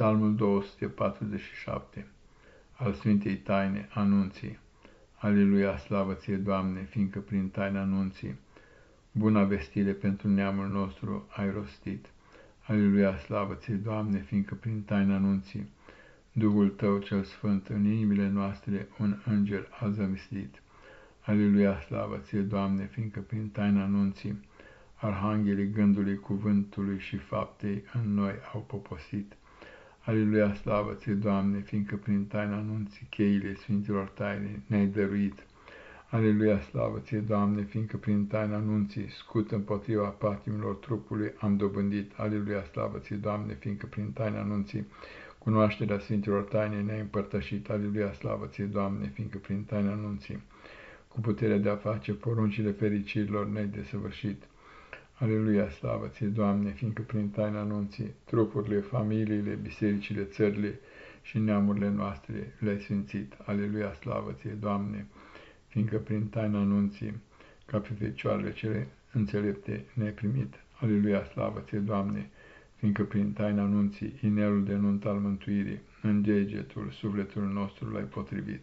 Psalmul 247 al Sfintei Taine Anunții Aleluia, slavă ție, Doamne, fiindcă prin taina anunții buna vestire pentru neamul nostru ai rostit. Aleluia, slavă ție, Doamne, fiindcă prin taina anunții Duhul Tău cel Sfânt în inimile noastre un înger a zămislit. Aleluia, slavă ție, Doamne, fiindcă prin taina anunții Arhanghelii gândului, cuvântului și faptei în noi au poposit. Aleluia, slavă ție, Doamne, fiindcă prin taina anunții cheile Sfinților taine ne-ai dăruit. Aleluia, slavă ție, Doamne, fiindcă prin taina anunții scut împotriva patimilor trupului am dobândit. Aleluia, slavă ție, Doamne, fiindcă prin taina anunții cunoașterea Sfinților taine ne-ai împărtășit. Aleluia, slavă ție, Doamne, fiindcă prin taina anunții cu puterea de a face poruncile fericirilor ne-ai desăvârșit. Aleluia, slavă ție, Doamne, fiindcă prin taina anunții, trupurile, familiile, bisericile, țările și neamurile noastre le-ai sfințit. Aleluia, slavă ție, Doamne, fiindcă prin taina anunții, ca pe fecioarele cele înțelepte ne-ai primit. Aleluia, slavă ție, Doamne, fiindcă prin taina anunții, inelul de nunt al mântuirii, în degetul sufletul nostru l-ai potrivit.